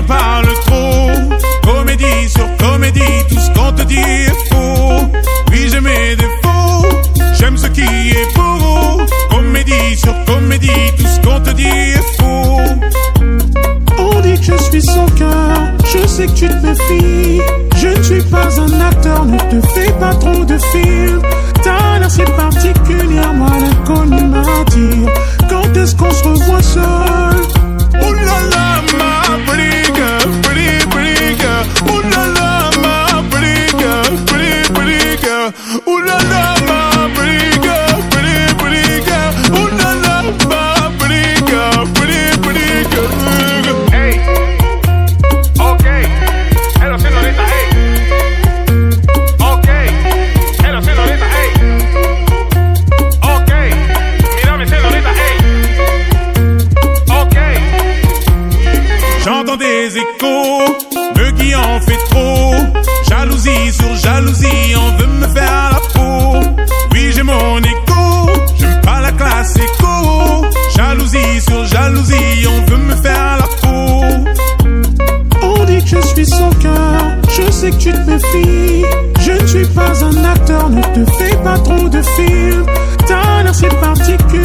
t'en parles trop. Comédie sur comédie, tout ce qu'on te dit est faux. Oui, j'ai mes défauts, j'aime ce qui est beau. Comédie sur comédie, tout ce qu'on te dit est faux. On dit que je suis sans cœur, je sais que tu te méfies. Je ne suis pas un acteur, ne te fais pas trop de films. T'as l'air si particulière, moi l'inconnu m'attire. Quand est-ce qu'on se revoit seul? Des échos, me qui en fait trop. Jalousie sur jalousie, on veut me faire la peau. Oui, j'ai mon écho, j'aime pas la classe écho. Jalousie sur jalousie, on veut me faire la peau. On dit que je suis son cœur, je sais que tu te méfies. Je ne suis pas un acteur, ne te fais pas trop de films. Ta l'air si m'attire.